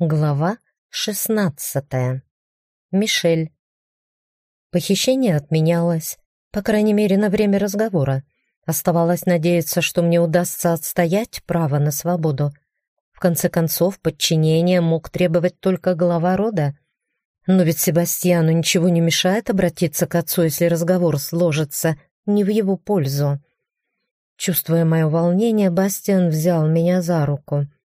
Глава шестнадцатая. Мишель. Похищение отменялось, по крайней мере, на время разговора. Оставалось надеяться, что мне удастся отстоять право на свободу. В конце концов, подчинение мог требовать только глава рода. Но ведь Себастьяну ничего не мешает обратиться к отцу, если разговор сложится не в его пользу. Чувствуя мое волнение, Бастиан взял меня за руку —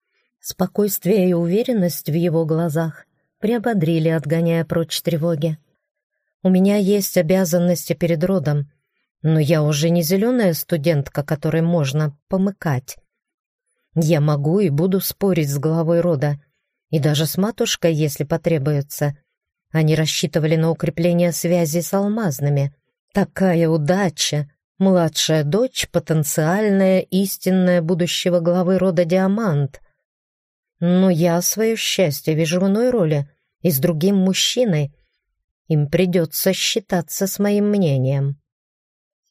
Спокойствие и уверенность в его глазах приободрили, отгоняя прочь тревоги. У меня есть обязанности перед родом, но я уже не зеленая студентка, которой можно помыкать. Я могу и буду спорить с главой рода, и даже с матушкой, если потребуется. Они рассчитывали на укрепление связи с алмазными. Такая удача! Младшая дочь — потенциальная истинная будущего главы рода Диамант. Но я свое счастье вижу в иной роли и с другим мужчиной. Им придется считаться с моим мнением.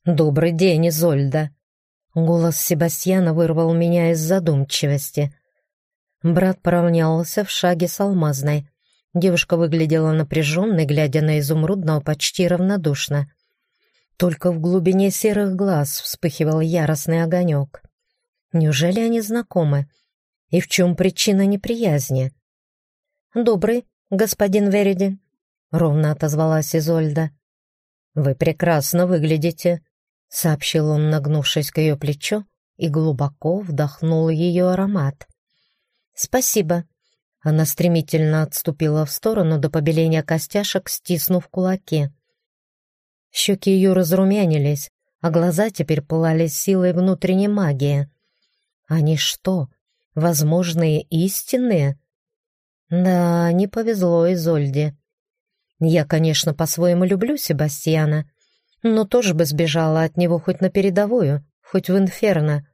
«Добрый день, Изольда!» Голос Себастьяна вырвал меня из задумчивости. Брат поравнялся в шаге с алмазной. Девушка выглядела напряженной, глядя на изумрудного почти равнодушно. Только в глубине серых глаз вспыхивал яростный огонек. Неужели они знакомы? И в чем причина неприязни? «Добрый, господин Вериди», — ровно отозвалась Изольда. «Вы прекрасно выглядите», — сообщил он, нагнувшись к ее плечу, и глубоко вдохнул ее аромат. «Спасибо». Она стремительно отступила в сторону до побеления костяшек, стиснув кулаки. Щеки ее разрумянились, а глаза теперь пылали силой внутренней магии. Они что, возможные истинные? Да, не повезло Изольде. Я, конечно, по-своему люблю Себастьяна, но тоже бы сбежала от него хоть на передовую, хоть в инферно,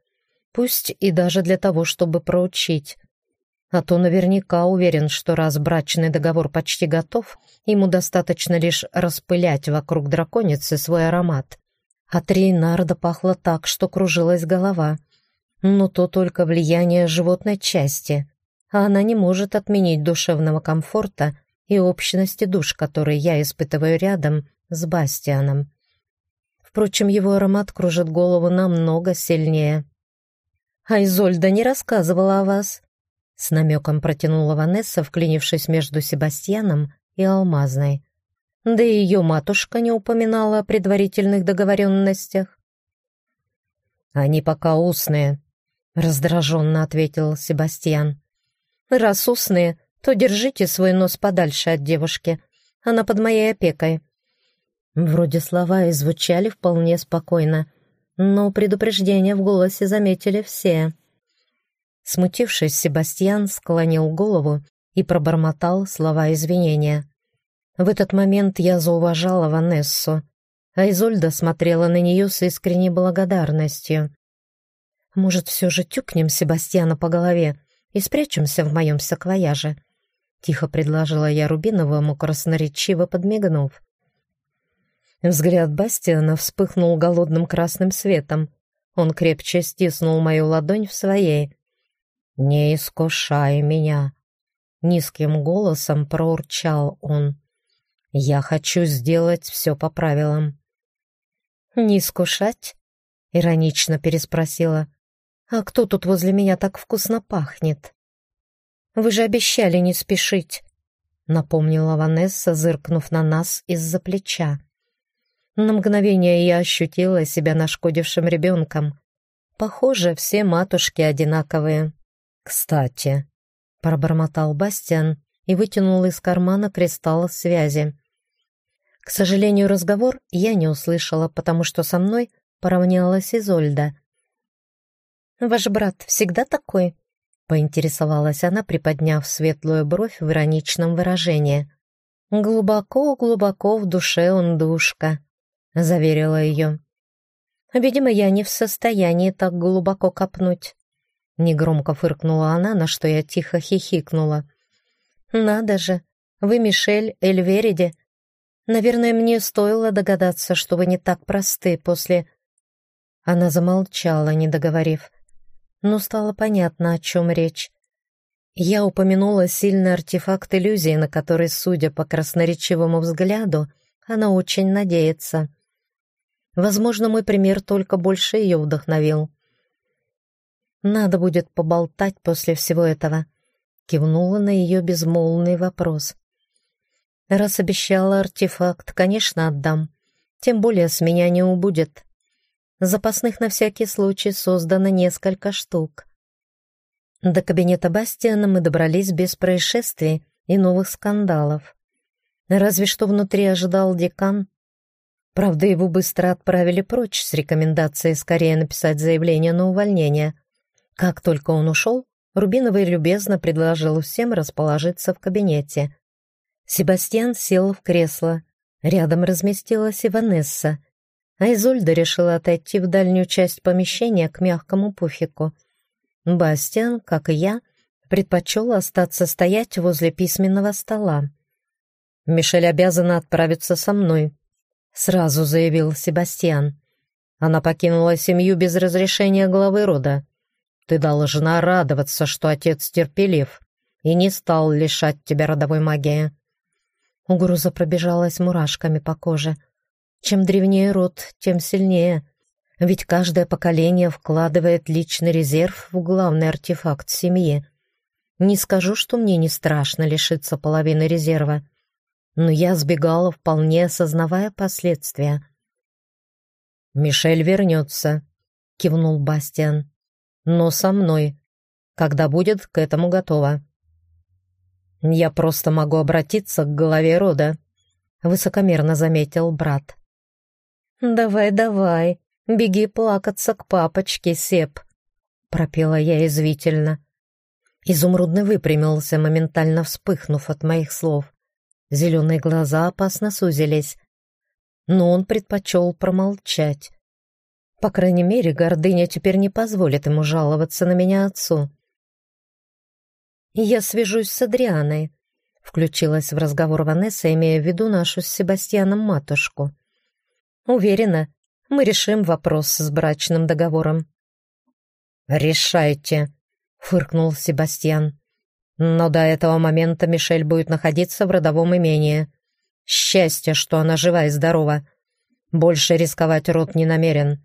пусть и даже для того, чтобы проучить. А то наверняка уверен, что раз брачный договор почти готов, ему достаточно лишь распылять вокруг драконицы свой аромат. От Рейнарда пахло так, что кружилась голова — но то только влияние животной части, а она не может отменить душевного комфорта и общности душ, которые я испытываю рядом с Бастианом. Впрочем, его аромат кружит голову намного сильнее. «А Изольда не рассказывала о вас?» С намеком протянула Ванесса, вклинившись между Себастьяном и Алмазной. Да и ее матушка не упоминала о предварительных договоренностях. «Они пока устные», раздраженно ответил Себастьян. «Раз устные, то держите свой нос подальше от девушки. Она под моей опекой». Вроде слова и звучали вполне спокойно, но предупреждение в голосе заметили все. Смутившись, Себастьян склонил голову и пробормотал слова извинения. В этот момент я зауважала Ванессу, а Изольда смотрела на нее с искренней благодарностью. Может, все же тюкнем Себастьяна по голове и спрячемся в моем саквояже?» Тихо предложила я Рубиновому, красноречиво подмигнув. Взгляд Бастиана вспыхнул голодным красным светом. Он крепче стиснул мою ладонь в своей. «Не искушай меня!» Низким голосом проурчал он. «Я хочу сделать все по правилам». «Не искушать?» — иронично переспросила. «А кто тут возле меня так вкусно пахнет?» «Вы же обещали не спешить», — напомнила Ванесса, зыркнув на нас из-за плеча. На мгновение я ощутила себя нашкодившим ребенком. Похоже, все матушки одинаковые. «Кстати», — пробормотал Бастиан и вытянул из кармана кристалл связи. К сожалению, разговор я не услышала, потому что со мной поравнялась Изольда — «Ваш брат всегда такой?» — поинтересовалась она, приподняв светлую бровь в ироничном выражении. «Глубоко-глубоко в душе он душка», — заверила ее. «Видимо, я не в состоянии так глубоко копнуть». Негромко фыркнула она, на что я тихо хихикнула. «Надо же, вы Мишель Эльвериди. Наверное, мне стоило догадаться, что вы не так просты после...» Она замолчала, не договорив но стало понятно, о чем речь. Я упомянула сильный артефакт иллюзии, на который, судя по красноречивому взгляду, она очень надеется. Возможно, мой пример только больше ее вдохновил. «Надо будет поболтать после всего этого», — кивнула на ее безмолвный вопрос. «Раз обещала артефакт, конечно, отдам. Тем более с меня не убудет. Запасных на всякий случай создано несколько штук. До кабинета Бастиана мы добрались без происшествий и новых скандалов. Разве что внутри ожидал декан. Правда, его быстро отправили прочь с рекомендацией скорее написать заявление на увольнение. Как только он ушел, Рубиновый любезно предложил всем расположиться в кабинете. Себастьян сел в кресло. Рядом разместилась и Ванесса, а Изольда решила отойти в дальнюю часть помещения к мягкому пуфику — Бастиан, как и я, предпочел остаться стоять возле письменного стола. «Мишель обязана отправиться со мной», — сразу заявил Себастьян. «Она покинула семью без разрешения главы рода. Ты должна радоваться, что отец терпелив и не стал лишать тебя родовой магии». Угроза пробежалась мурашками по коже. Чем древнее род, тем сильнее. Ведь каждое поколение вкладывает личный резерв в главный артефакт семьи. Не скажу, что мне не страшно лишиться половины резерва, но я сбегала, вполне осознавая последствия. «Мишель вернется», — кивнул Бастиан. «Но со мной, когда будет к этому готова». «Я просто могу обратиться к голове рода», — высокомерно заметил брат. «Давай, давай», Беги плакаться к папочке, Сеп!» — пропела я извительно. Изумрудный выпрямился, моментально вспыхнув от моих слов. Зеленые глаза опасно сузились. Но он предпочел промолчать. По крайней мере, гордыня теперь не позволит ему жаловаться на меня отцу. «Я свяжусь с Адрианой», — включилась в разговор Ванесса, имея в виду нашу с Себастьяном матушку. «Уверена, мы решим вопрос с брачным договором». «Решайте», — фыркнул Себастьян. «Но до этого момента Мишель будет находиться в родовом имении. Счастье, что она жива и здорова. Больше рисковать рот не намерен.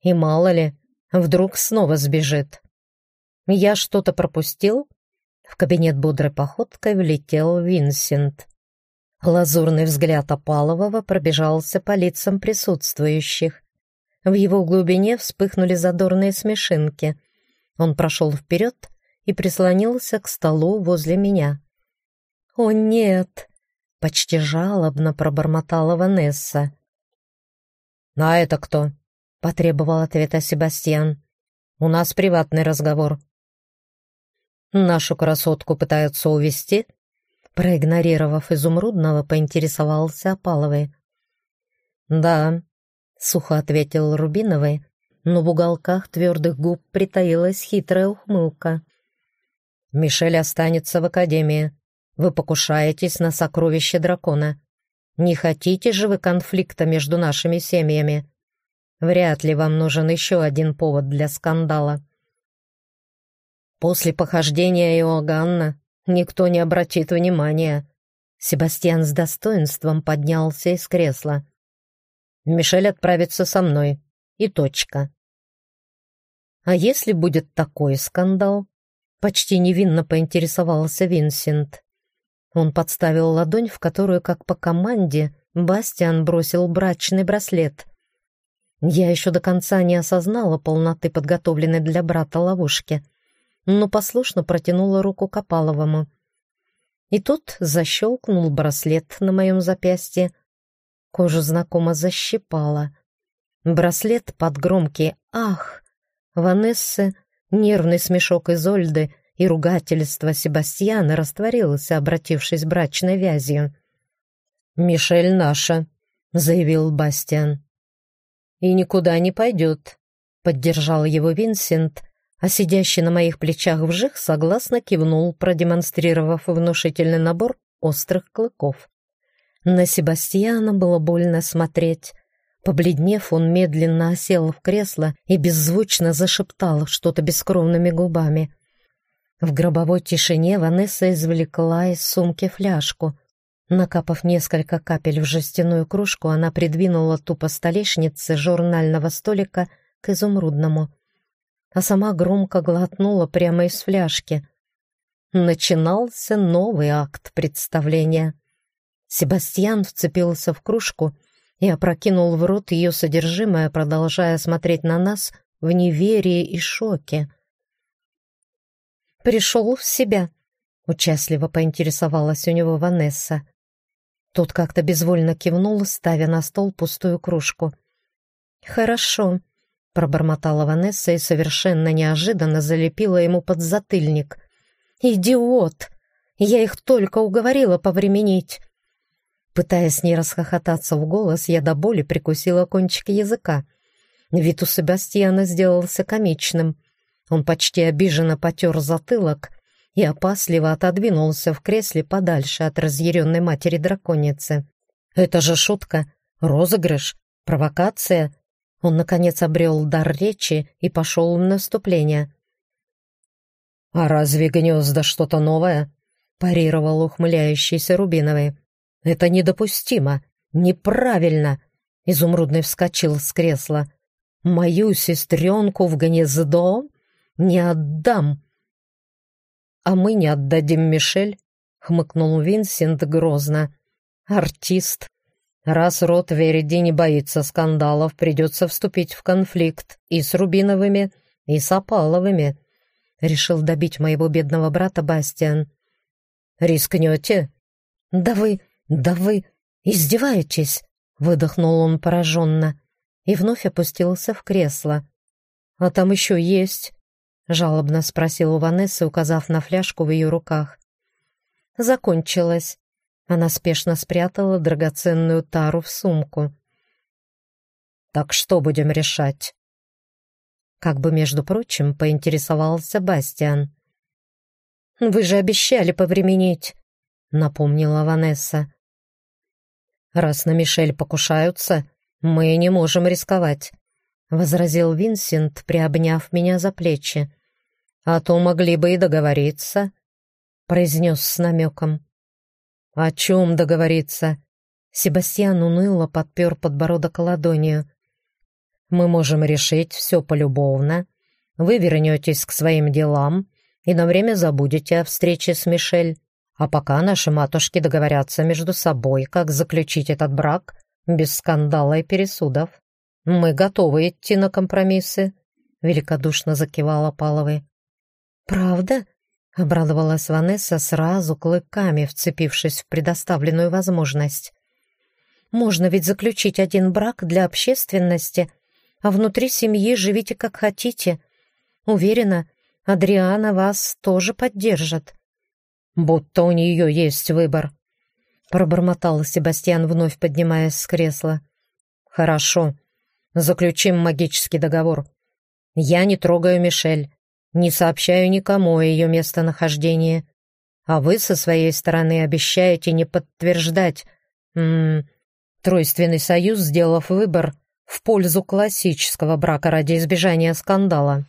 И мало ли, вдруг снова сбежит». «Я что-то пропустил?» В кабинет бодрой походкой влетел Винсент. Лазурный взгляд Опалового пробежался по лицам присутствующих. В его глубине вспыхнули задорные смешинки. Он прошел вперед и прислонился к столу возле меня. «О, нет!» — почти жалобно пробормотала Ванесса. «Ну, «А это кто?» — потребовал ответа Себастьян. «У нас приватный разговор». «Нашу красотку пытаются увести?» Проигнорировав изумрудного, поинтересовался Опаловый. «Да, сухо ответил Рубиновый, но в уголках твердых губ притаилась хитрая ухмылка. «Мишель останется в Академии. Вы покушаетесь на сокровище дракона. Не хотите же вы конфликта между нашими семьями? Вряд ли вам нужен еще один повод для скандала». После похождения Иоганна никто не обратит внимания. Себастьян с достоинством поднялся из кресла. Мишель отправится со мной. И точка. А если будет такой скандал? Почти невинно поинтересовался Винсент. Он подставил ладонь, в которую, как по команде, Бастиан бросил брачный браслет. Я еще до конца не осознала полноты подготовленной для брата ловушки, но послушно протянула руку к Опаловому. И тут защелкнул браслет на моем запястье, Кожу знакомо защипала. Браслет под громкий «Ах!» Ванессы, нервный смешок Изольды и ругательство Себастьяна растворился, обратившись брачной вязью. «Мишель наша», — заявил Бастиан. «И никуда не пойдет», — поддержал его Винсент, а сидящий на моих плечах вжих согласно кивнул, продемонстрировав внушительный набор острых клыков. На Себастьяна было больно смотреть. Побледнев, он медленно осел в кресло и беззвучно зашептал что-то бескровными губами. В гробовой тишине Ванесса извлекла из сумки фляжку. Накапав несколько капель в жестяную кружку, она придвинула тупо столешнице журнального столика к изумрудному, а сама громко глотнула прямо из фляжки. Начинался новый акт представления. Себастьян вцепился в кружку и опрокинул в рот ее содержимое, продолжая смотреть на нас в неверии и шоке. «Пришел в себя», — участливо поинтересовалась у него Ванесса. Тот как-то безвольно кивнул, ставя на стол пустую кружку. «Хорошо», — пробормотала Ванесса и совершенно неожиданно залепила ему подзатыльник. «Идиот! Я их только уговорила повременить!» Пытаясь не расхохотаться в голос, я до боли прикусила кончик языка. Вид у Себастьяна сделался комичным. Он почти обиженно потер затылок и опасливо отодвинулся в кресле подальше от разъяренной матери драконицы. «Это же шутка, розыгрыш, провокация!» Он, наконец, обрел дар речи и пошел в наступление. «А разве гнезда что-то новое?» — парировал ухмыляющийся Рубиновый. «Это недопустимо! Неправильно!» Изумрудный вскочил с кресла. «Мою сестренку в гнездо не отдам!» «А мы не отдадим Мишель», — хмыкнул Винсент грозно. «Артист. Раз род Вериди не боится скандалов, придется вступить в конфликт и с Рубиновыми, и с Опаловыми», — решил добить моего бедного брата Бастиан. «Рискнете?» «Да вы...» «Да вы издеваетесь!» — выдохнул он пораженно и вновь опустился в кресло. «А там еще есть?» — жалобно спросил у Ванессы, указав на фляжку в ее руках. «Закончилось». Она спешно спрятала драгоценную тару в сумку. «Так что будем решать?» Как бы, между прочим, поинтересовался Бастиан. «Вы же обещали повременить», — напомнила Ванесса. «Раз на Мишель покушаются, мы не можем рисковать», — возразил Винсент, приобняв меня за плечи. «А то могли бы и договориться», — произнес с намеком. «О чем договориться?» Себастьян уныло подпер подбородок ладонью. «Мы можем решить все полюбовно. Вы вернетесь к своим делам и на время забудете о встрече с Мишель. А пока наши матушки договорятся между собой, как заключить этот брак без скандала и пересудов. Мы готовы идти на компромиссы», — великодушно закивала Паловой. «Правда?» — обрадовалась Ванесса сразу клыками, вцепившись в предоставленную возможность. «Можно ведь заключить один брак для общественности, а внутри семьи живите как хотите. Уверена, Адриана вас тоже поддержит» будто у нее есть выбор», — пробормотал Себастьян, вновь поднимаясь с кресла. «Хорошо. Заключим магический договор. Я не трогаю Мишель, не сообщаю никому о ее местонахождении, а вы со своей стороны обещаете не подтверждать м -м, тройственный союз, сделав выбор в пользу классического брака ради избежания скандала».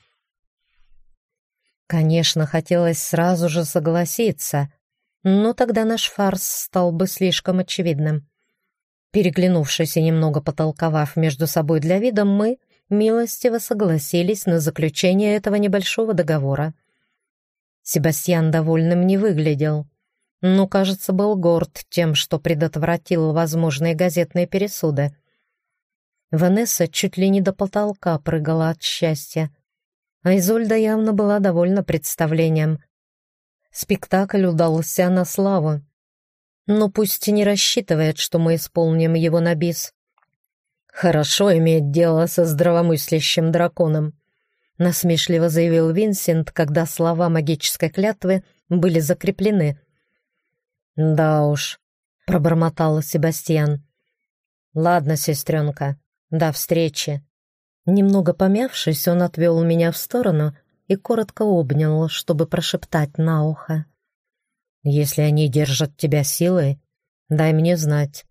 Конечно, хотелось сразу же согласиться, но тогда наш фарс стал бы слишком очевидным. Переглянувшись и немного потолковав между собой для вида, мы милостиво согласились на заключение этого небольшого договора. Себастьян довольным не выглядел, но, кажется, был горд тем, что предотвратил возможные газетные пересуды. Ванесса чуть ли не до потолка прыгала от счастья а Изольда явно была довольна представлением. Спектакль удался на славу. Но пусть и не рассчитывает, что мы исполним его на бис. «Хорошо иметь дело со здравомыслящим драконом», — насмешливо заявил Винсент, когда слова магической клятвы были закреплены. «Да уж», — пробормотал Себастьян. «Ладно, сестренка, до встречи». Немного помявшись, он отвел меня в сторону и коротко обнял, чтобы прошептать на ухо. «Если они держат тебя силой, дай мне знать».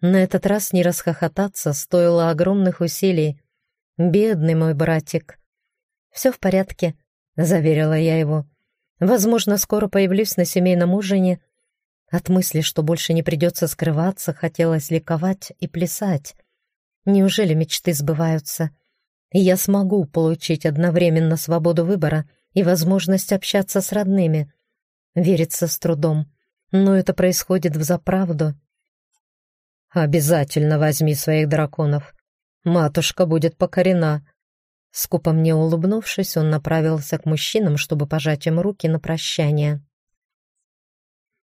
На этот раз не расхохотаться стоило огромных усилий. «Бедный мой братик». «Все в порядке», — заверила я его. Возможно, скоро появлюсь на семейном ужине. От мысли, что больше не придется скрываться, хотелось ликовать и плясать. Неужели мечты сбываются? И я смогу получить одновременно свободу выбора и возможность общаться с родными. Верится с трудом, но это происходит в заправду. «Обязательно возьми своих драконов. Матушка будет покорена». Скупо мне улыбнувшись, он направился к мужчинам, чтобы пожать им руки на прощание.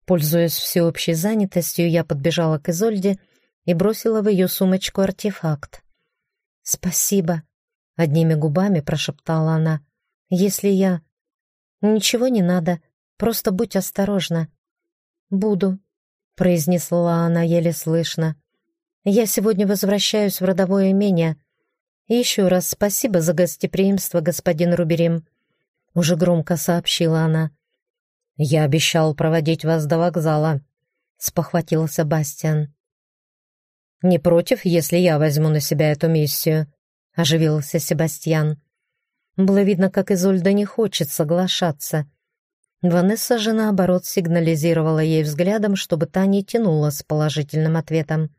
Пользуясь всеобщей занятостью, я подбежала к Изольде и бросила в ее сумочку артефакт. «Спасибо», — одними губами прошептала она. «Если я...» «Ничего не надо, просто будь осторожна». «Буду», — произнесла она еле слышно. «Я сегодня возвращаюсь в родовое имение. еще раз спасибо за гостеприимство, господин Руберим», — уже громко сообщила она. «Я обещал проводить вас до вокзала», — спохватился Бастиан. «Не против, если я возьму на себя эту миссию?» — оживился Себастьян. Было видно, как Изольда не хочет соглашаться. Ванесса же, наоборот, сигнализировала ей взглядом, чтобы та не тянула с положительным ответом.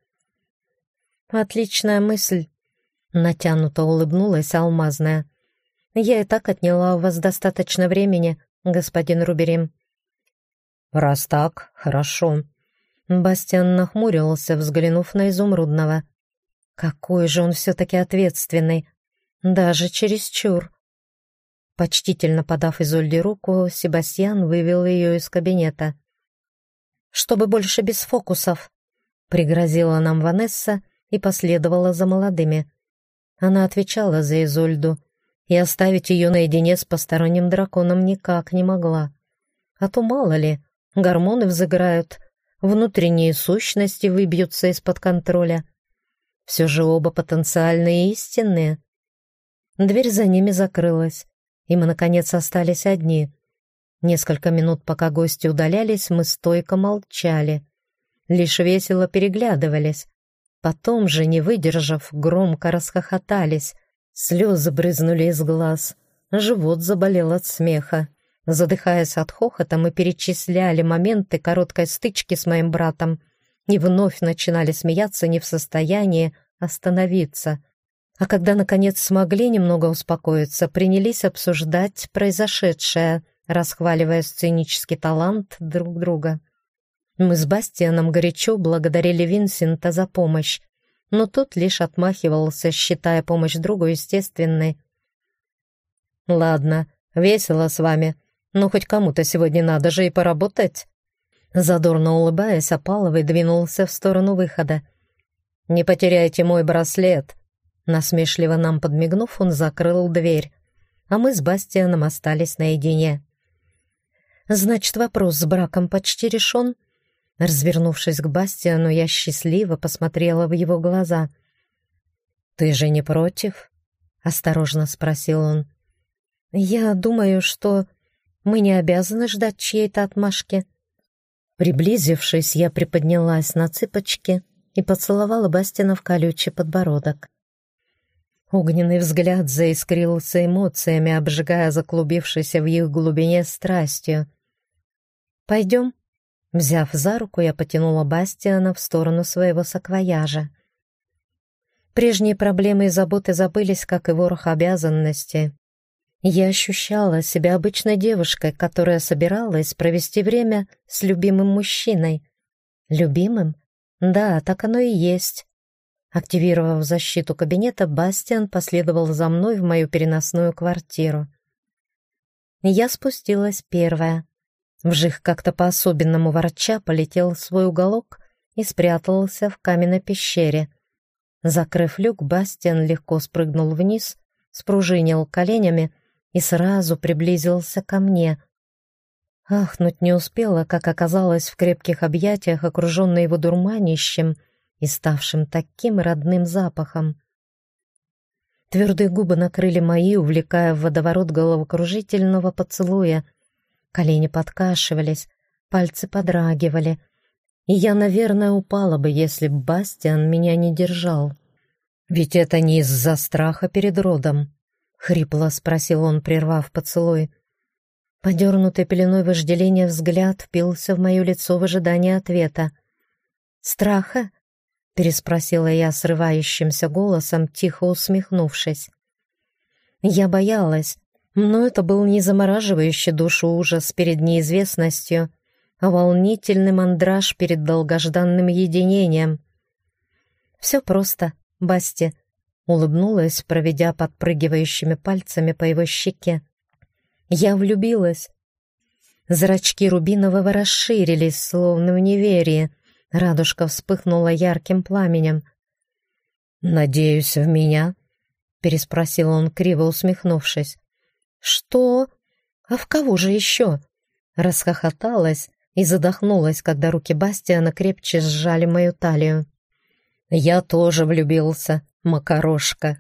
«Отличная мысль», — натянуто улыбнулась Алмазная. «Я и так отняла у вас достаточно времени, господин Руберим». «Раз так, хорошо». Бастиан нахмурился, взглянув на Изумрудного. «Какой же он все-таки ответственный! Даже чересчур!» Почтительно подав Изольде руку, Себастьян вывел ее из кабинета. «Чтобы больше без фокусов», — пригрозила нам Ванесса и последовала за молодыми. Она отвечала за Изольду, и оставить ее наедине с посторонним драконом никак не могла. А то мало ли, гормоны взыграют, внутренние сущности выбьются из-под контроля. Все же оба потенциальные истинные. Дверь за ними закрылась, и мы, наконец, остались одни. Несколько минут, пока гости удалялись, мы стойко молчали. Лишь весело переглядывались. Потом же, не выдержав, громко расхохотались. Слезы брызнули из глаз. Живот заболел от смеха. Задыхаясь от хохота, мы перечисляли моменты короткой стычки с моим братом и вновь начинали смеяться не в состоянии остановиться — а когда, наконец, смогли немного успокоиться, принялись обсуждать произошедшее, расхваливая сценический талант друг друга. Мы с Бастианом горячо благодарили Винсента за помощь, но тот лишь отмахивался, считая помощь другу естественной. «Ладно, весело с вами, но хоть кому-то сегодня надо же и поработать». Задорно улыбаясь, Апаловый двинулся в сторону выхода. «Не потеряйте мой браслет», Насмешливо нам подмигнув, он закрыл дверь, а мы с Бастианом остались наедине. «Значит, вопрос с браком почти решен?» Развернувшись к Бастиану, я счастливо посмотрела в его глаза. «Ты же не против?» — осторожно спросил он. «Я думаю, что мы не обязаны ждать чьей-то отмашки». Приблизившись, я приподнялась на цыпочки и поцеловала Бастина в колючий подбородок. Огненный взгляд заискрился эмоциями, обжигая заклубившейся в их глубине страстью. «Пойдем?» Взяв за руку, я потянула Бастиана в сторону своего саквояжа. Прежние проблемы и заботы забылись, как и ворох обязанностей. Я ощущала себя обычной девушкой, которая собиралась провести время с любимым мужчиной. Любимым? Да, так оно и есть. Активировав защиту кабинета, Бастиан последовал за мной в мою переносную квартиру. Я спустилась первая. Вжих как-то по-особенному ворча полетел в свой уголок и спрятался в каменной пещере. Закрыв люк, Бастиан легко спрыгнул вниз, спружинил коленями и сразу приблизился ко мне. Ахнуть не успела, как оказалось в крепких объятиях, окруженной его дурманищем — и ставшим таким родным запахом. Твердые губы накрыли мои, увлекая в водоворот головокружительного поцелуя. Колени подкашивались, пальцы подрагивали. И я, наверное, упала бы, если б Бастиан меня не держал. «Ведь это не из-за страха перед родом», — хрипло спросил он, прервав поцелуй. Подернутый пеленой вожделения взгляд впился в мое лицо в ожидании ответа. «Страха?» — переспросила я срывающимся голосом, тихо усмехнувшись. Я боялась, но это был не замораживающий душу ужас перед неизвестностью, а волнительный мандраж перед долгожданным единением. «Все просто, Басти», — улыбнулась, проведя подпрыгивающими пальцами по его щеке. «Я влюбилась». Зрачки Рубинового расширились, словно в неверии. Радужка вспыхнула ярким пламенем. «Надеюсь, в меня?» — переспросил он, криво усмехнувшись. «Что? А в кого же еще?» Расхохоталась и задохнулась, когда руки Бастиана крепче сжали мою талию. «Я тоже влюбился, макарошка!»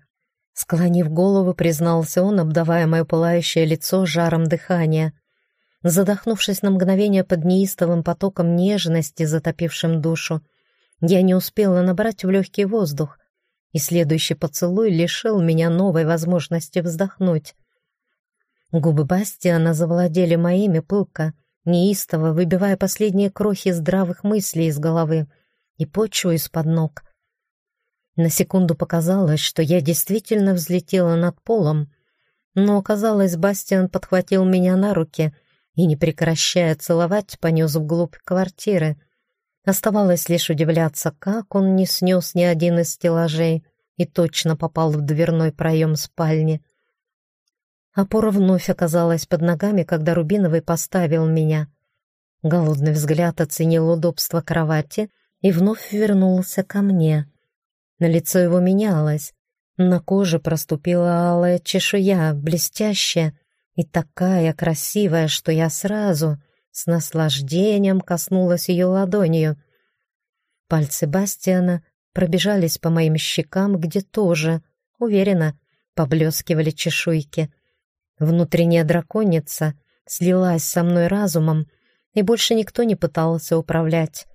Склонив голову, признался он, обдавая мое пылающее лицо жаром дыхания. Задохнувшись на мгновение под неистовым потоком нежности, затопившим душу, я не успела набрать в легкий воздух, и следующий поцелуй лишил меня новой возможности вздохнуть. Губы Бастиана завладели моими пылко, неистово выбивая последние крохи здравых мыслей из головы и почву из-под ног. На секунду показалось, что я действительно взлетела над полом, но оказалось, Бастиан подхватил меня на руки и, не прекращая целовать, понес вглубь квартиры. Оставалось лишь удивляться, как он не снес ни один из стеллажей и точно попал в дверной проем спальни. Опора вновь оказалась под ногами, когда Рубиновый поставил меня. Голодный взгляд оценил удобство кровати и вновь вернулся ко мне. На лицо его менялось. На коже проступила алая чешуя, блестящая и такая красивая, что я сразу с наслаждением коснулась ее ладонью. Пальцы Бастиана пробежались по моим щекам, где тоже, уверенно, поблескивали чешуйки — Внутренняя драконица слилась со мной разумом, и больше никто не пытался управлять.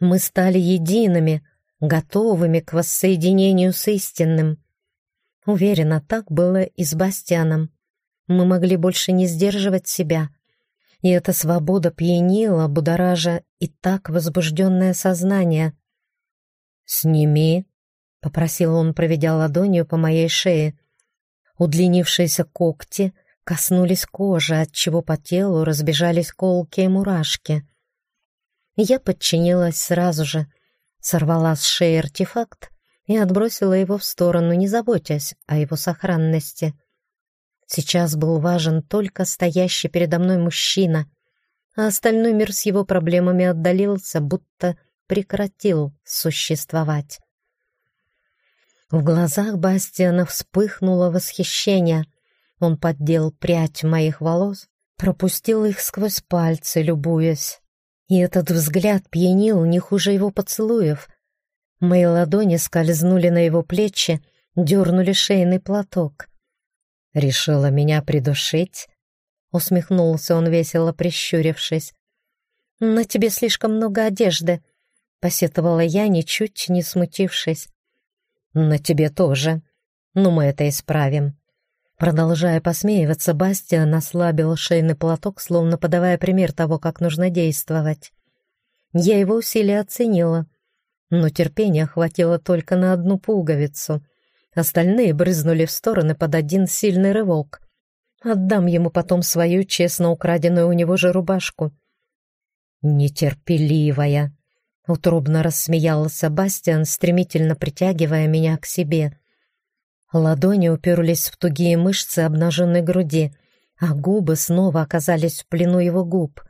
Мы стали едиными, готовыми к воссоединению с истинным. Уверена, так было и с Бастианом. Мы могли больше не сдерживать себя. И эта свобода пьянила, будоража и так возбужденное сознание. «Сними», — попросил он, проведя ладонью по моей шее. Удлинившиеся когти коснулись кожи, отчего по телу разбежались колки и мурашки. Я подчинилась сразу же, сорвала с шеи артефакт и отбросила его в сторону, не заботясь о его сохранности. Сейчас был важен только стоящий передо мной мужчина, а остальной мир с его проблемами отдалился, будто прекратил существовать. В глазах Бастиана вспыхнуло восхищение. Он поддел прядь моих волос, пропустил их сквозь пальцы, любуясь. И этот взгляд пьянил не хуже его поцелуев. Мои ладони скользнули на его плечи, дернули шейный платок. «Решила меня придушить?» — усмехнулся он, весело прищурившись. «На тебе слишком много одежды», — посетовала я, ничуть не смутившись. «На тебе тоже. Но мы это исправим». Продолжая посмеиваться, Бастиан ослабил шейный платок, словно подавая пример того, как нужно действовать. Я его усилия оценила, но терпения хватило только на одну пуговицу. Остальные брызнули в стороны под один сильный рывок. Отдам ему потом свою честно украденную у него же рубашку. «Нетерпеливая!» Утробно рассмеялся Бастиан, стремительно притягивая меня к себе. Ладони уперлись в тугие мышцы обнаженной груди, а губы снова оказались в плену его губ.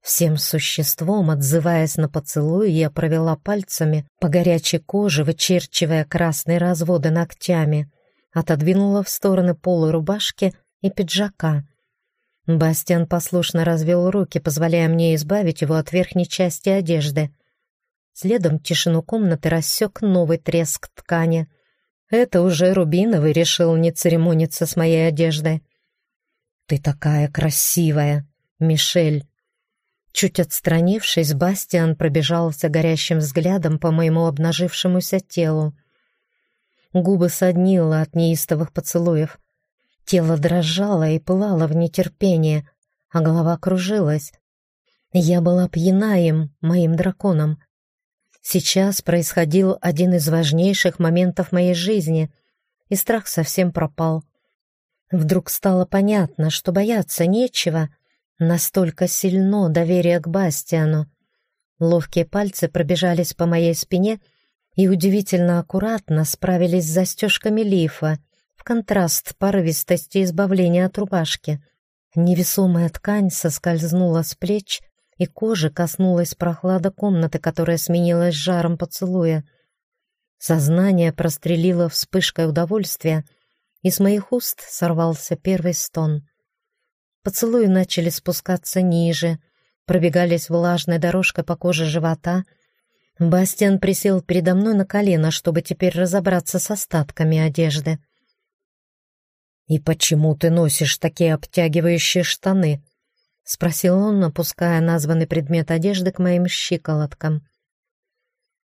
Всем существом, отзываясь на поцелуй, я провела пальцами по горячей коже, вычерчивая красные разводы ногтями, отодвинула в стороны полы рубашки и пиджака. Бастиан послушно развел руки, позволяя мне избавить его от верхней части одежды. Следом тишину комнаты рассек новый треск ткани. Это уже Рубиновый решил не церемониться с моей одеждой. «Ты такая красивая, Мишель!» Чуть отстранившись, Бастиан пробежался горящим взглядом по моему обнажившемуся телу. Губы соднило от неистовых поцелуев. Тело дрожало и пылало в нетерпении, а голова кружилась. Я была пьяна им, моим драконом. Сейчас происходил один из важнейших моментов моей жизни, и страх совсем пропал. Вдруг стало понятно, что бояться нечего, настолько сильно доверие к Бастиану. Ловкие пальцы пробежались по моей спине и удивительно аккуратно справились с застежками лифа, в контраст порывистости избавления от рубашки. Невесомая ткань соскользнула с плеч, и кожи коснулась прохлада комнаты, которая сменилась жаром поцелуя. Сознание прострелило вспышкой удовольствия — и с моих уст сорвался первый стон. Поцелуи начали спускаться ниже, пробегались влажной дорожкой по коже живота. Бастиан присел передо мной на колено, чтобы теперь разобраться с остатками одежды. «И почему ты носишь такие обтягивающие штаны?» — спросил он, опуская названный предмет одежды к моим щиколоткам.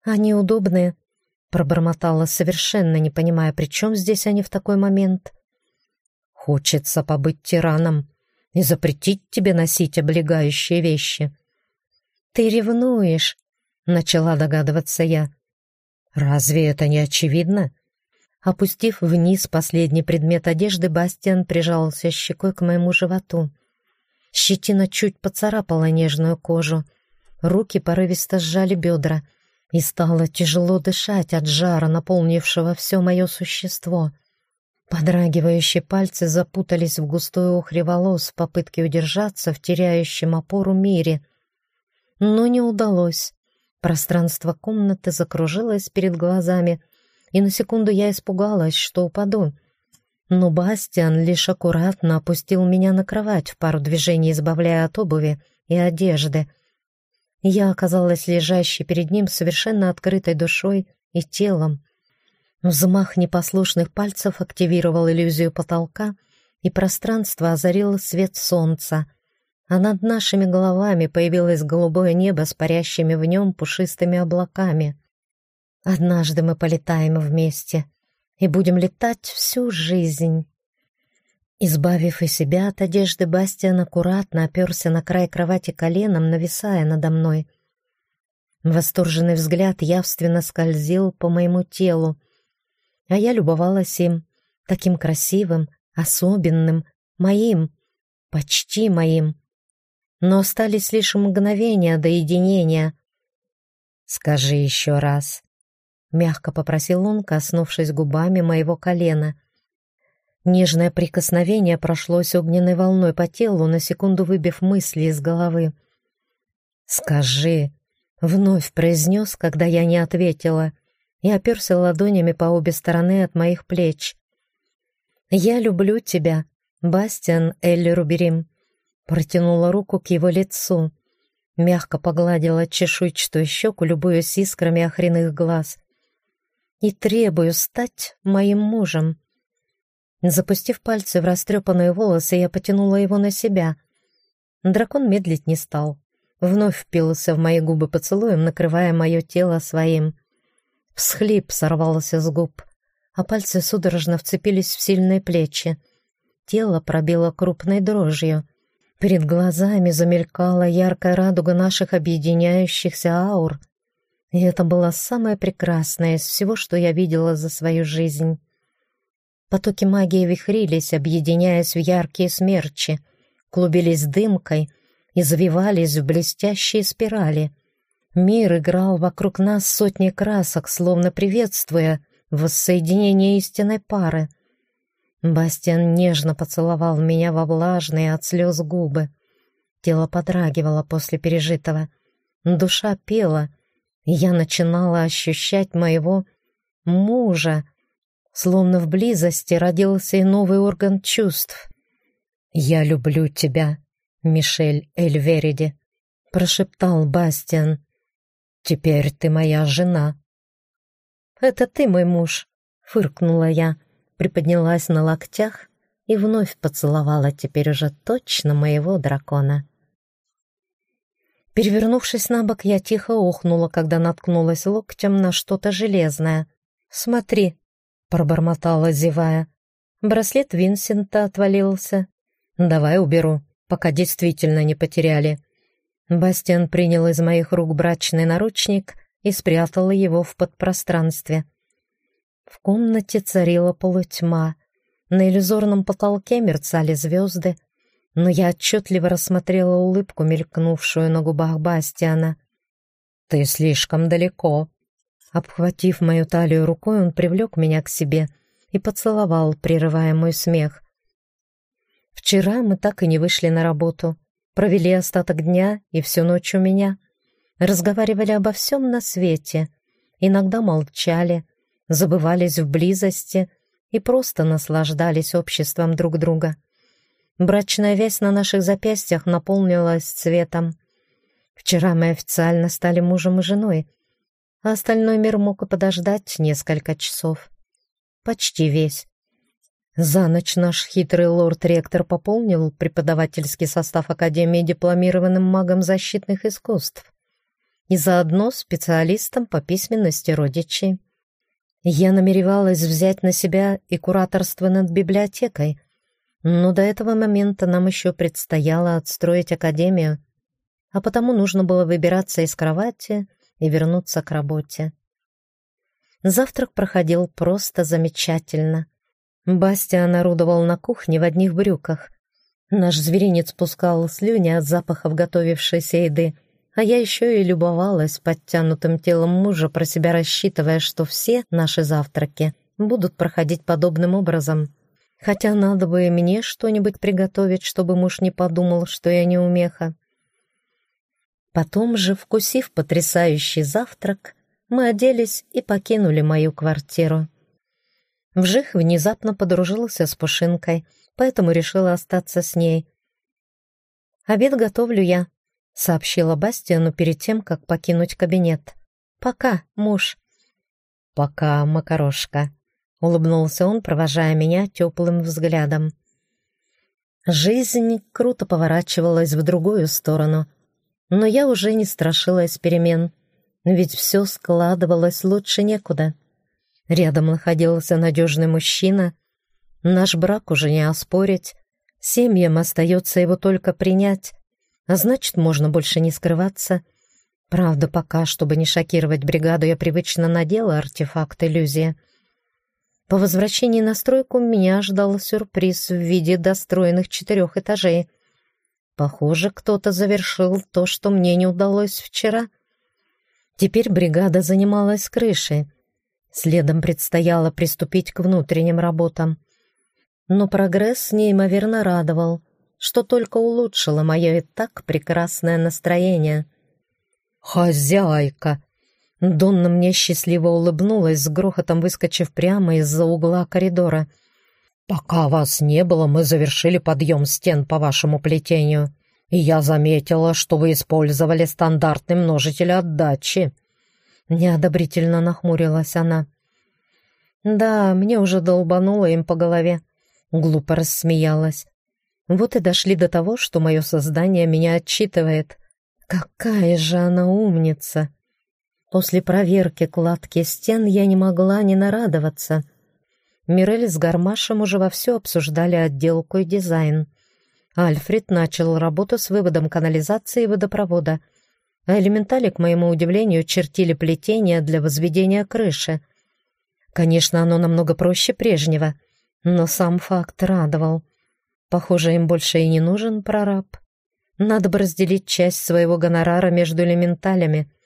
«Они удобные», Пробормотала, совершенно не понимая, при чем здесь они в такой момент. «Хочется побыть тираном и запретить тебе носить облегающие вещи». «Ты ревнуешь», — начала догадываться я. «Разве это не очевидно?» Опустив вниз последний предмет одежды, Бастиан прижался щекой к моему животу. Щетина чуть поцарапала нежную кожу. Руки порывисто сжали бедра — и стало тяжело дышать от жара, наполнившего все мое существо. Подрагивающие пальцы запутались в густой охре волос в попытке удержаться в теряющем опору мире. Но не удалось. Пространство комнаты закружилось перед глазами, и на секунду я испугалась, что упаду. Но Бастиан лишь аккуратно опустил меня на кровать в пару движений, избавляя от обуви и одежды — я оказалась лежащей перед ним совершенно открытой душой и телом. Взмах непослушных пальцев активировал иллюзию потолка, и пространство озарило свет солнца, а над нашими головами появилось голубое небо с парящими в нем пушистыми облаками. Однажды мы полетаем вместе и будем летать всю жизнь. Избавив и себя от одежды, Бастиан аккуратно оперся на край кровати коленом, нависая надо мной. Восторженный взгляд явственно скользил по моему телу, а я любовалась им, таким красивым, особенным, моим, почти моим. Но остались лишь мгновения до единения. «Скажи еще раз», — мягко попросил он, коснувшись губами моего колена — Нежное прикосновение прошлось огненной волной по телу, на секунду выбив мысли из головы. «Скажи», — вновь произнес, когда я не ответила, и оперся ладонями по обе стороны от моих плеч. «Я люблю тебя, Бастиан Элли Руберим», — протянула руку к его лицу, мягко погладила чешуйчатую щеку, любуясь искрами охренных глаз. «И требую стать моим мужем». Запустив пальцы в растрепанные волосы, я потянула его на себя. Дракон медлить не стал. Вновь впился в мои губы поцелуем, накрывая мое тело своим. Всхлип сорвался с губ, а пальцы судорожно вцепились в сильные плечи. Тело пробило крупной дрожью. Перед глазами замелькала яркая радуга наших объединяющихся аур. И это было самое прекрасное из всего, что я видела за свою жизнь. Потоки магии вихрились, объединяясь в яркие смерчи, клубились дымкой и завивались в блестящие спирали. Мир играл вокруг нас сотни красок, словно приветствуя воссоединение истинной пары. Бастиан нежно поцеловал меня во влажные от слез губы. Тело подрагивало после пережитого. Душа пела, я начинала ощущать моего мужа, словно в близости родился и новый орган чувств. «Я люблю тебя, Мишель Эльвериди», — прошептал Бастиан. «Теперь ты моя жена». «Это ты мой муж», — фыркнула я, приподнялась на локтях и вновь поцеловала теперь уже точно моего дракона. Перевернувшись на бок, я тихо охнула, когда наткнулась локтем на что-то железное. «Смотри», пробормотала, зевая. Браслет Винсента отвалился. «Давай уберу», пока действительно не потеряли. Бастиан принял из моих рук брачный наручник и спрятал его в подпространстве. В комнате царила полутьма. На иллюзорном потолке мерцали звезды, но я отчетливо рассмотрела улыбку, мелькнувшую на губах Бастиана. «Ты слишком далеко». Обхватив мою талию рукой, он привлек меня к себе и поцеловал, прерывая мой смех. Вчера мы так и не вышли на работу, провели остаток дня и всю ночь у меня. Разговаривали обо всем на свете, иногда молчали, забывались в близости и просто наслаждались обществом друг друга. Брачная вязь на наших запястьях наполнилась цветом. Вчера мы официально стали мужем и женой, а остальной мир мог и подождать несколько часов. Почти весь. За ночь наш хитрый лорд-ректор пополнил преподавательский состав Академии дипломированным магом защитных искусств и заодно специалистом по письменности родичей. Я намеревалась взять на себя и кураторство над библиотекой, но до этого момента нам еще предстояло отстроить академию, а потому нужно было выбираться из кровати и вернуться к работе. Завтрак проходил просто замечательно. Бастиан орудовал на кухне в одних брюках. Наш зверинец пускал слюни от запахов готовившейся еды, а я еще и любовалась подтянутым телом мужа, про себя рассчитывая, что все наши завтраки будут проходить подобным образом — Хотя надо бы и мне что-нибудь приготовить, чтобы муж не подумал, что я не умеха. Потом же, вкусив потрясающий завтрак, мы оделись и покинули мою квартиру. Вжих внезапно подружился с Пушинкой, поэтому решила остаться с ней. «Обед готовлю я», — сообщила Бастиану перед тем, как покинуть кабинет. «Пока, муж». «Пока, Макарошка», улыбнулся он, провожая меня теплым взглядом. Жизнь круто поворачивалась в другую сторону, но я уже не страшилась перемен, ведь все складывалось лучше некуда. Рядом находился надежный мужчина, наш брак уже не оспорить, семьям остается его только принять, а значит, можно больше не скрываться. Правда, пока, чтобы не шокировать бригаду, я привычно надела артефакт иллюзия — по возвращении на стройку меня ждал сюрприз в виде достроенных четырех этажей. Похоже, кто-то завершил то, что мне не удалось вчера. Теперь бригада занималась крышей. Следом предстояло приступить к внутренним работам. Но прогресс неимоверно радовал, что только улучшило мое и так прекрасное настроение. «Хозяйка!» Донна мне счастливо улыбнулась, с грохотом выскочив прямо из-за угла коридора. «Пока вас не было, мы завершили подъем стен по вашему плетению, и я заметила, что вы использовали стандартный множитель отдачи». Неодобрительно нахмурилась она. «Да, мне уже долбануло им по голове». Глупо рассмеялась. Вот и дошли до того, что мое создание меня отчитывает. Какая же она умница! После проверки кладки стен я не могла не нарадоваться. Мирель с Гармашем уже вовсю обсуждали отделку и дизайн. Альфред начал работу с выводом канализации и водопровода, а элементали, к моему удивлению, чертили плетение для возведения крыши. Конечно, оно намного проще прежнего, но сам факт радовал. Похоже, им больше и не нужен прораб. Надо бы разделить часть своего гонорара между элементалями —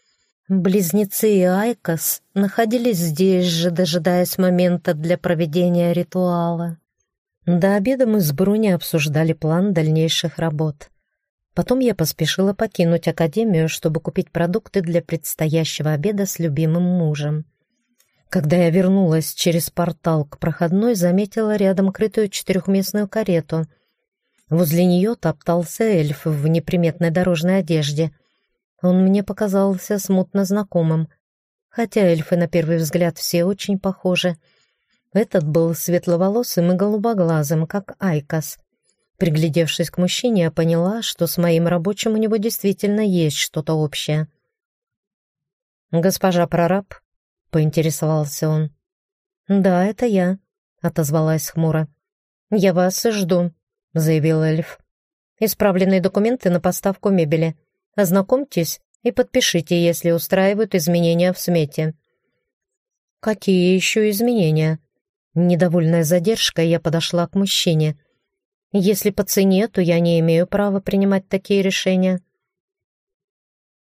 Близнецы и Айкос находились здесь же, дожидаясь момента для проведения ритуала. До обеда мы с Бруни обсуждали план дальнейших работ. Потом я поспешила покинуть академию, чтобы купить продукты для предстоящего обеда с любимым мужем. Когда я вернулась через портал к проходной, заметила рядом крытую четырехместную карету. Возле нее топтался эльф в неприметной дорожной одежде — он мне показался смутно знакомым, хотя эльфы на первый взгляд все очень похожи. Этот был светловолосым и голубоглазым, как Айкос. Приглядевшись к мужчине, я поняла, что с моим рабочим у него действительно есть что-то общее. «Госпожа прораб?» — поинтересовался он. «Да, это я», — отозвалась хмуро. «Я вас и жду», — заявил эльф. Исправленные документы на поставку мебели. Ознакомьтесь и подпишите, если устраивают изменения в смете». «Какие еще изменения?» Недовольная задержкой, я подошла к мужчине. «Если по цене, то я не имею права принимать такие решения».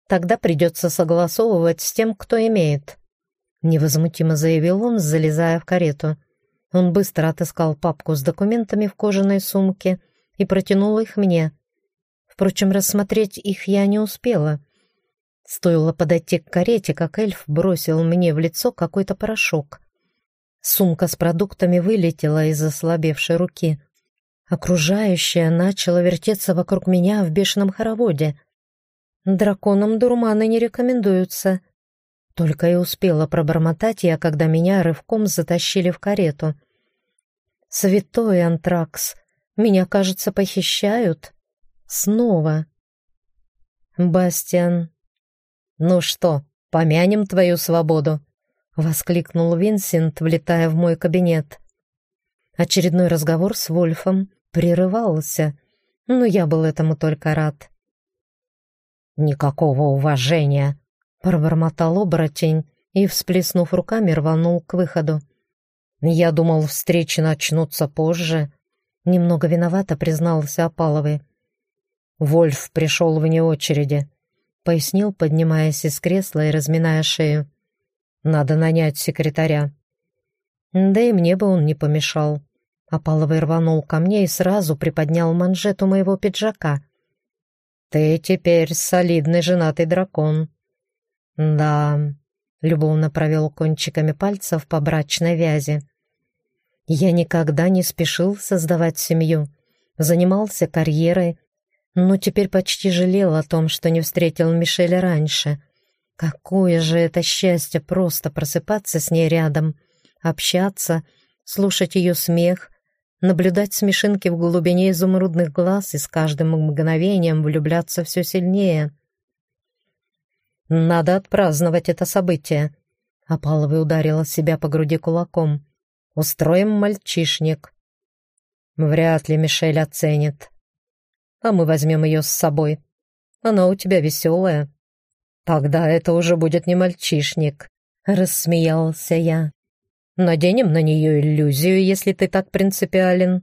«Тогда придется согласовывать с тем, кто имеет», — невозмутимо заявил он, залезая в карету. Он быстро отыскал папку с документами в кожаной сумке и протянул их мне. Впрочем, рассмотреть их я не успела. Стоило подойти к карете, как эльф бросил мне в лицо какой-то порошок. Сумка с продуктами вылетела из ослабевшей руки. Окружающая начала вертеться вокруг меня в бешеном хороводе. Драконам дурманы не рекомендуются. Только и успела пробормотать я, когда меня рывком затащили в карету. «Святой антракс! Меня, кажется, похищают. Снова!» «Бастиан, ну что, помянем твою свободу?» — воскликнул Винсент, влетая в мой кабинет. Очередной разговор с Вольфом прерывался, но я был этому только рад. «Никакого уважения!» Пробормотал оборотень и, всплеснув руками, рванул к выходу. «Я думал, встречи начнутся позже», — немного виновато признался Опаловый. «Вольф пришел вне очереди», — пояснил, поднимаясь из кресла и разминая шею. «Надо нанять секретаря». Да и мне бы он не помешал. Опаловый рванул ко мне и сразу приподнял манжету моего пиджака. «Ты теперь солидный женатый дракон», «Да», — любовно провел кончиками пальцев по брачной вязи. «Я никогда не спешил создавать семью, занимался карьерой, но теперь почти жалел о том, что не встретил Мишеля раньше. Какое же это счастье просто просыпаться с ней рядом, общаться, слушать ее смех, наблюдать смешинки в глубине изумрудных глаз и с каждым мгновением влюбляться все сильнее». Надо отпраздновать это событие. Опаловый ударила себя по груди кулаком. Устроим мальчишник. Вряд ли Мишель оценит. А мы возьмем ее с собой. Она у тебя веселая. Тогда это уже будет не мальчишник, рассмеялся я. Наденем на нее иллюзию, если ты так принципиален.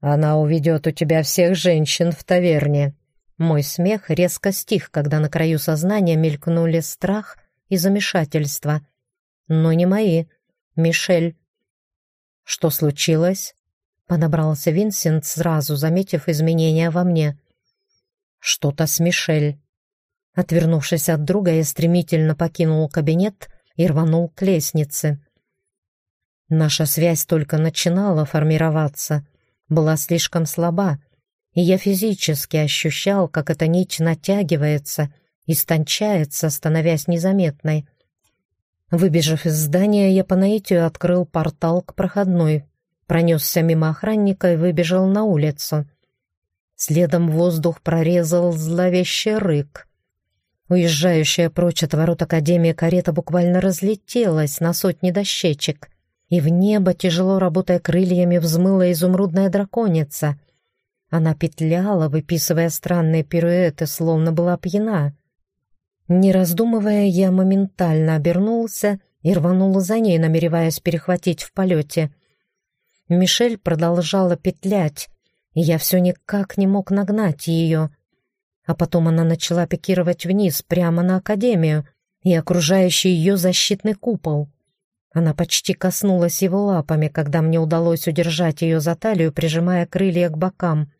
Она уведет у тебя всех женщин в таверне. Мой смех резко стих, когда на краю сознания мелькнули страх и замешательство. Но не мои. Мишель. «Что случилось?» Подобрался Винсент, сразу заметив изменения во мне. «Что-то с Мишель». Отвернувшись от друга, я стремительно покинул кабинет и рванул к лестнице. Наша связь только начинала формироваться, была слишком слаба, и я физически ощущал, как эта нить натягивается, истончается, становясь незаметной. Выбежав из здания, я по наитию открыл портал к проходной, пронесся мимо охранника и выбежал на улицу. Следом воздух прорезал зловещий рык. Уезжающая прочь от ворот Академии карета буквально разлетелась на сотни дощечек, и в небо, тяжело работая крыльями, взмыла изумрудная драконица — она петляла, выписывая странные пируэты, словно была пьяна. Не раздумывая, я моментально обернулся и рванул за ней, намереваясь перехватить в полете. Мишель продолжала петлять, и я все никак не мог нагнать ее. А потом она начала пикировать вниз, прямо на Академию и окружающий ее защитный купол. Она почти коснулась его лапами, когда мне удалось удержать ее за талию, прижимая крылья к бокам.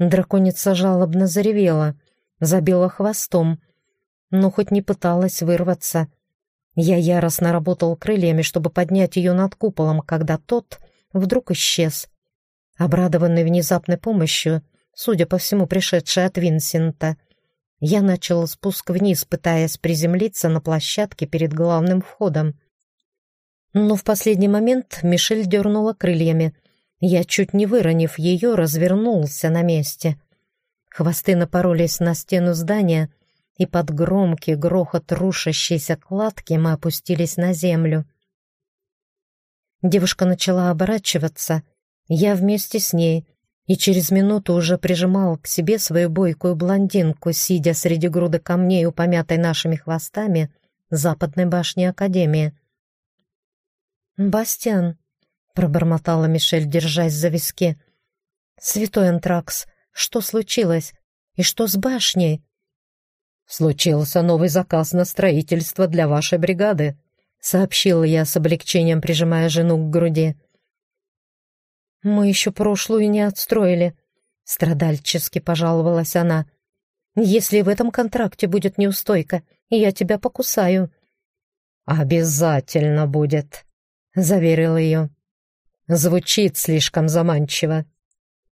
Драконица жалобно заревела, забила хвостом, но хоть не пыталась вырваться. Я яростно работал крыльями, чтобы поднять ее над куполом, когда тот вдруг исчез. Обрадованный внезапной помощью, судя по всему, пришедшей от Винсента, я начал спуск вниз, пытаясь приземлиться на площадке перед главным входом. Но в последний момент Мишель дернула крыльями — я, чуть не выронив ее, развернулся на месте. Хвосты напоролись на стену здания, и под громкий грохот рушащейся кладки мы опустились на землю. Девушка начала оборачиваться, я вместе с ней, и через минуту уже прижимал к себе свою бойкую блондинку, сидя среди груды камней, упомятой нашими хвостами, западной башни Академии. «Бастиан», — пробормотала Мишель, держась за виски, — «святой Антракс, что случилось? И что с башней?» «Случился новый заказ на строительство для вашей бригады», — сообщила я с облегчением, прижимая жену к груди. «Мы еще прошлую не отстроили», — страдальчески пожаловалась она. «Если в этом контракте будет неустойка, я тебя покусаю». «Обязательно будет», — заверил ее. «Звучит слишком заманчиво».